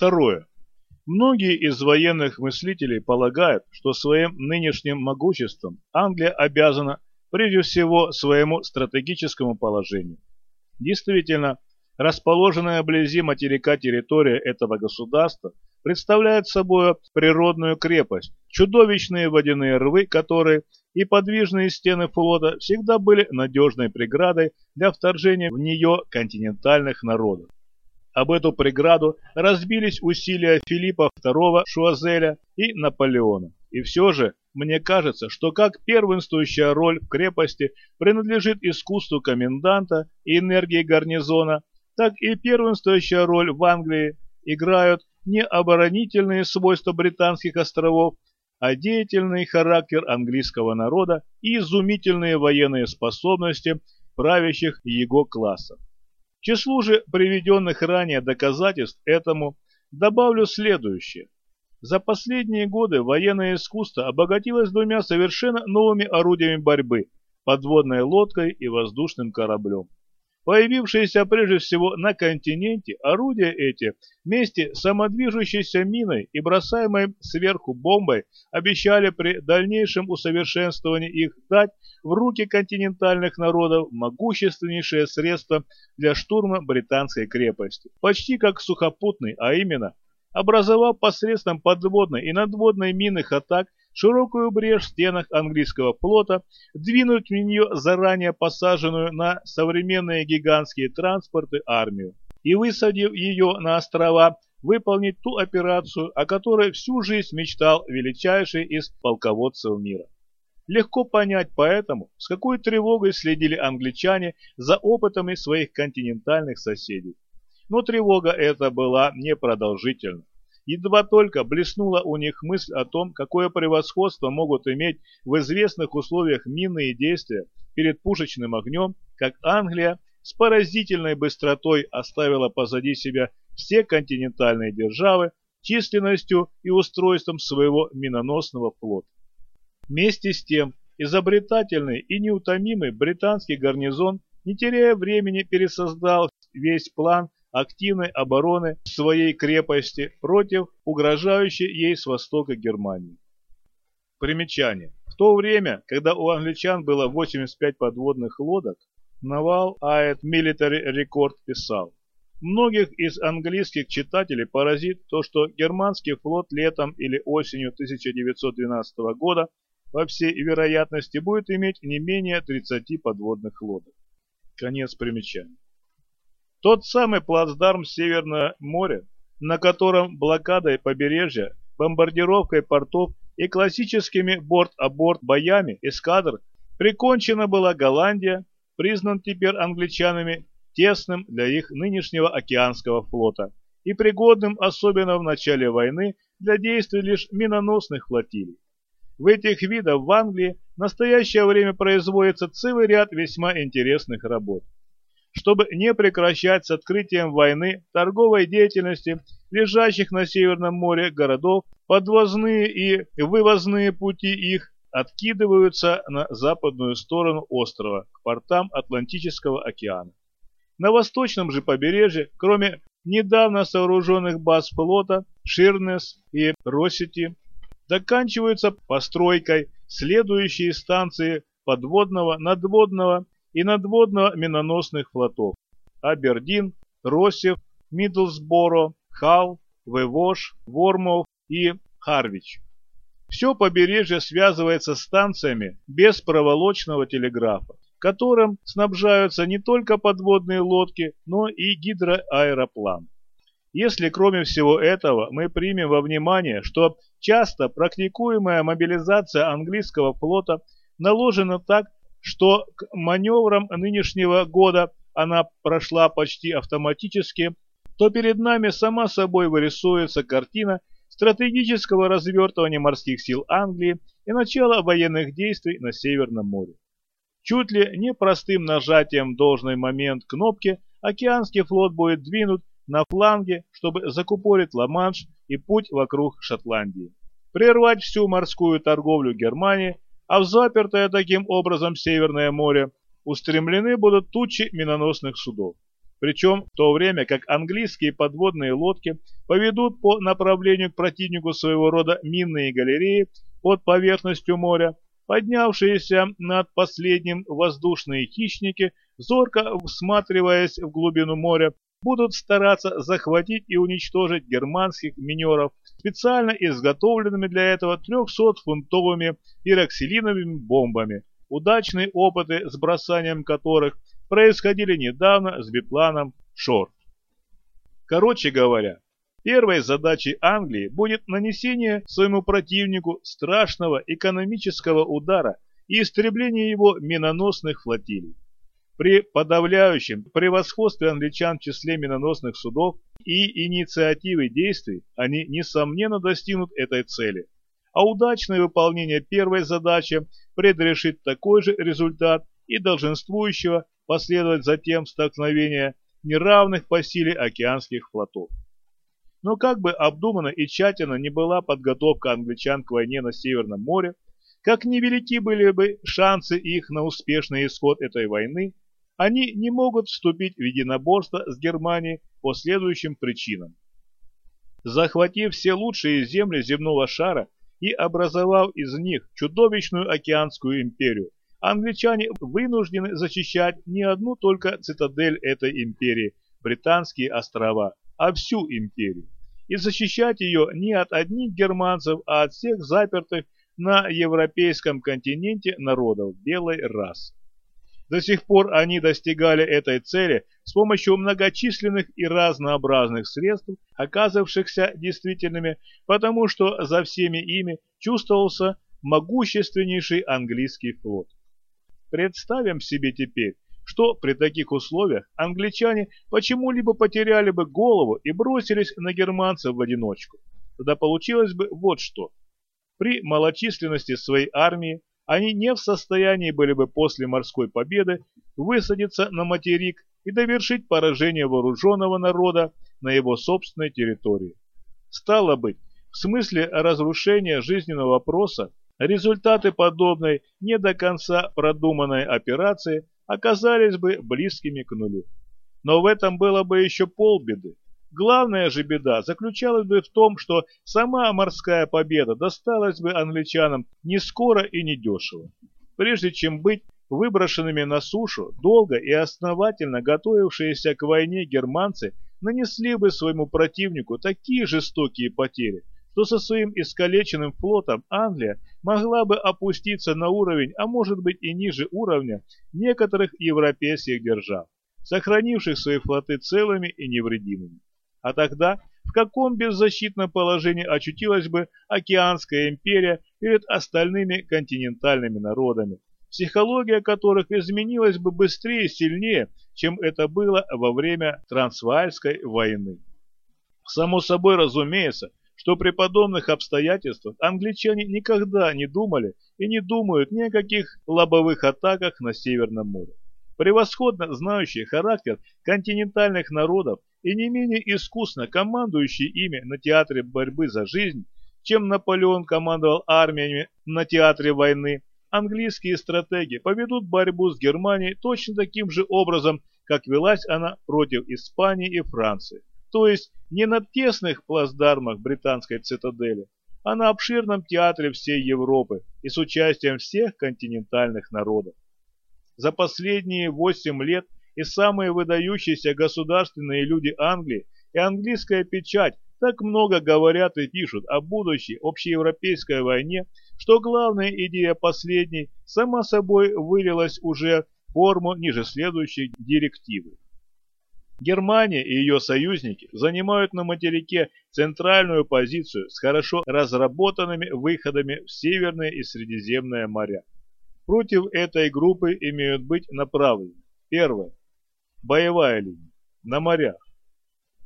Второе. Многие из военных мыслителей полагают, что своим нынешним могуществом Англия обязана прежде всего своему стратегическому положению. Действительно, расположенная вблизи материка территория этого государства представляет собой природную крепость, чудовищные водяные рвы, которые и подвижные стены флота всегда были надежной преградой для вторжения в нее континентальных народов. Об эту преграду разбились усилия Филиппа II Шуазеля и Наполеона. И все же, мне кажется, что как первенствующая роль в крепости принадлежит искусству коменданта и энергии гарнизона, так и первенствующая роль в Англии играют не оборонительные свойства британских островов, а деятельный характер английского народа и изумительные военные способности правящих его классов. Числу же приведенных ранее доказательств этому добавлю следующее. За последние годы военное искусство обогатилось двумя совершенно новыми орудиями борьбы – подводной лодкой и воздушным кораблем. Появившиеся прежде всего на континенте, орудия эти вместе с самодвижущейся миной и бросаемой сверху бомбой обещали при дальнейшем усовершенствовании их дать в руки континентальных народов могущественнейшее средство для штурма британской крепости, почти как сухопутный, а именно образовав посредством подводной и надводной минных атак широкую брешь в стенах английского флота, двинуть в нее заранее посаженную на современные гигантские транспорты армию и, высадив ее на острова, выполнить ту операцию, о которой всю жизнь мечтал величайший из полководцев мира. Легко понять поэтому, с какой тревогой следили англичане за опытами своих континентальных соседей. Но тревога эта была непродолжительна. Едва только блеснула у них мысль о том, какое превосходство могут иметь в известных условиях минные действия перед пушечным огнем, как Англия с поразительной быстротой оставила позади себя все континентальные державы численностью и устройством своего миноносного флота. Вместе с тем, изобретательный и неутомимый британский гарнизон, не теряя времени, пересоздал весь план активной обороны своей крепости против угрожающей ей с востока Германии. Примечание. В то время, когда у англичан было 85 подводных лодок, Naval Aid Military Record писал, Многих из английских читателей поразит то, что германский флот летом или осенью 1912 года по всей вероятности будет иметь не менее 30 подводных лодок. Конец примечания. Тот самый плацдарм Северное море, на котором блокадой побережья, бомбардировкой портов и классическими борт-а-борт боями эскадр прикончена была Голландия, признан теперь англичанами тесным для их нынешнего океанского флота и пригодным особенно в начале войны для действий лишь миноносных флотилий. В этих видах в Англии в настоящее время производится целый ряд весьма интересных работ чтобы не прекращать с открытием войны торговой деятельности лежащих на Северном море городов, подвозные и вывозные пути их откидываются на западную сторону острова, к портам Атлантического океана. На восточном же побережье, кроме недавно сооруженных баз флота Ширнес и Росити, заканчиваются постройкой следующие станции подводного, надводного и надводно-миноносных флотов Абердин, Росев, Мидлсборо, Хал, Вевош, Вормов и Харвич. Все побережье связывается станциями без проволочного телеграфа, которым снабжаются не только подводные лодки, но и гидроаэроплан. Если кроме всего этого мы примем во внимание, что часто практикуемая мобилизация английского флота наложена так, что к маневрам нынешнего года она прошла почти автоматически, то перед нами сама собой вырисуется картина стратегического развертывания морских сил Англии и начала военных действий на Северном море. Чуть ли не простым нажатием в должный момент кнопки океанский флот будет двинут на фланге, чтобы закупорить Ла-Манш и путь вокруг Шотландии. Прервать всю морскую торговлю Германии а в запертое таким образом Северное море устремлены будут тучи миноносных судов. Причем в то время как английские подводные лодки поведут по направлению к противнику своего рода минные галереи под поверхностью моря, поднявшиеся над последним воздушные хищники, зорко всматриваясь в глубину моря, будут стараться захватить и уничтожить германских минеров специально изготовленными для этого 300-фунтовыми пироксилиновыми бомбами, удачные опыты с бросанием которых происходили недавно с бипланом Шорт. Короче говоря, первой задачей Англии будет нанесение своему противнику страшного экономического удара и истребление его миноносных флотилий. При подавляющем превосходстве англичан в числе миноносных судов и инициативы действий они, несомненно, достигнут этой цели. А удачное выполнение первой задачи предрешит такой же результат и долженствующего последовать затем столкновения неравных по силе океанских флотов. Но как бы обдуманно и тщательно не была подготовка англичан к войне на Северном море, как невелики были бы шансы их на успешный исход этой войны, они не могут вступить в единоборство с Германией по следующим причинам. Захватив все лучшие земли земного шара и образовав из них чудовищную океанскую империю, англичане вынуждены защищать не одну только цитадель этой империи, британские острова, а всю империю. И защищать ее не от одних германцев, а от всех запертых на европейском континенте народов белой расы. До сих пор они достигали этой цели с помощью многочисленных и разнообразных средств, оказавшихся действительными, потому что за всеми ими чувствовался могущественнейший английский флот. Представим себе теперь, что при таких условиях англичане почему-либо потеряли бы голову и бросились на германцев в одиночку. Тогда получилось бы вот что. При малочисленности своей армии они не в состоянии были бы после морской победы высадиться на материк и довершить поражение вооруженного народа на его собственной территории. Стало быть, в смысле разрушения жизненного вопроса, результаты подобной не до конца продуманной операции оказались бы близкими к нулю. Но в этом было бы еще полбеды. Главная же беда заключалась бы в том, что сама морская победа досталась бы англичанам не скоро и не дешево. Прежде чем быть выброшенными на сушу, долго и основательно готовившиеся к войне германцы нанесли бы своему противнику такие жестокие потери, что со своим искалеченным флотом Англия могла бы опуститься на уровень, а может быть и ниже уровня некоторых европейских держав, сохранивших свои флоты целыми и невредимыми. А тогда в каком беззащитном положении очутилась бы океанская империя перед остальными континентальными народами, психология которых изменилась бы быстрее и сильнее, чем это было во время Трансваальской войны. Само собой разумеется, что при подобных обстоятельствах англичане никогда не думали и не думают ни о каких лобовых атаках на Северном море. Превосходно знающие характер континентальных народов и не менее искусно командующий ими на театре борьбы за жизнь, чем Наполеон командовал армиями на театре войны, английские стратеги поведут борьбу с Германией точно таким же образом, как велась она против Испании и Франции. То есть не на тесных плацдармах британской цитадели, а на обширном театре всей Европы и с участием всех континентальных народов. За последние 8 лет и самые выдающиеся государственные люди Англии и английская печать так много говорят и пишут о будущей общеевропейской войне, что главная идея последней сама собой вылилась уже в форму ниже следующей директивы. Германия и ее союзники занимают на материке центральную позицию с хорошо разработанными выходами в Северное и Средиземное моря. Против этой группы имеют быть направлены. Первое. Боевая линия. На морях.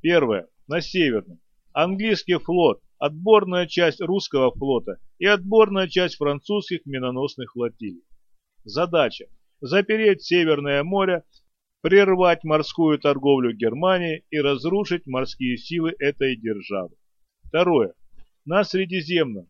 Первое. На северном. Английский флот, отборная часть русского флота и отборная часть французских миноносных флотилий. Задача. Запереть Северное море, прервать морскую торговлю Германии и разрушить морские силы этой державы. Второе. На Средиземном.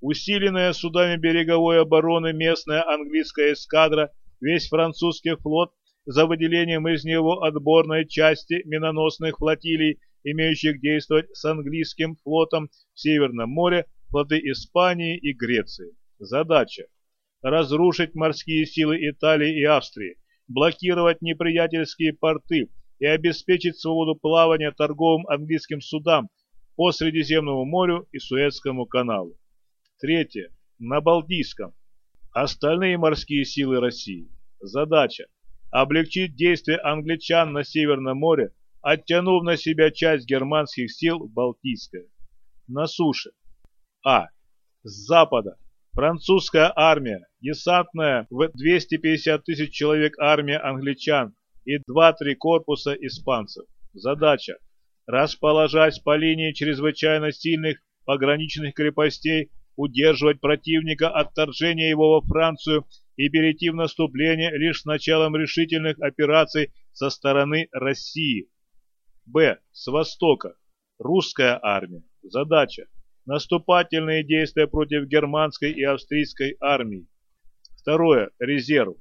Усиленная судами береговой обороны местная английская эскадра, весь французский флот за выделением из него отборной части миноносных флотилий, имеющих действовать с английским флотом в Северном море, флоты Испании и Греции. Задача – разрушить морские силы Италии и Австрии, блокировать неприятельские порты и обеспечить свободу плавания торговым английским судам по Средиземному морю и Суэцкому каналу. Третье. На Балтийском. Остальные морские силы России. Задача – облегчить действия англичан на Северном море, оттянув на себя часть германских сил в Балтийское. На суше. А. С запада. Французская армия, десантная в 250 тысяч человек армия англичан и 2-3 корпуса испанцев. Задача – расположать по линии чрезвычайно сильных пограничных крепостей удерживать противника от вторжения его во Францию и перейти в наступление лишь с началом решительных операций со стороны России. Б. С востока. Русская армия. Задача. Наступательные действия против германской и австрийской армии. Второе. Резерв.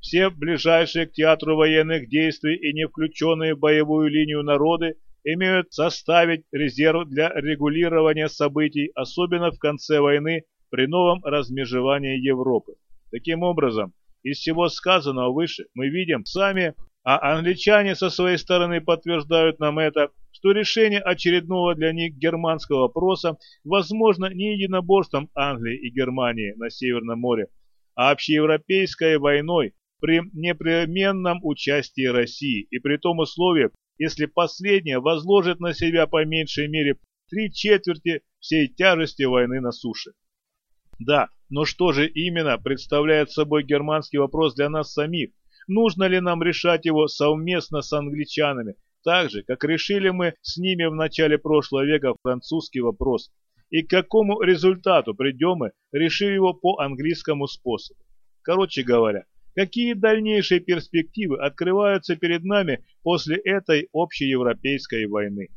Все ближайшие к театру военных действий и не включенные в боевую линию народы имеют составить резерв для регулирования событий, особенно в конце войны при новом размежевании Европы. Таким образом, из всего сказанного выше мы видим сами, а англичане со своей стороны подтверждают нам это, что решение очередного для них германского вопроса возможно не единоборством Англии и Германии на Северном море, а общеевропейской войной при непременном участии России и при том условии, если последняя возложит на себя по меньшей мере три четверти всей тяжести войны на суше. Да, но что же именно представляет собой германский вопрос для нас самих? Нужно ли нам решать его совместно с англичанами, так же, как решили мы с ними в начале прошлого века французский вопрос? И к какому результату придем мы, решив его по английскому способу? Короче говоря, Какие дальнейшие перспективы открываются перед нами после этой общеевропейской войны?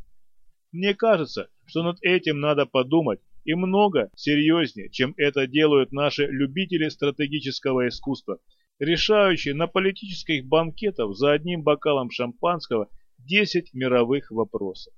Мне кажется, что над этим надо подумать и много серьезнее, чем это делают наши любители стратегического искусства, решающие на политических банкетах за одним бокалом шампанского 10 мировых вопросов.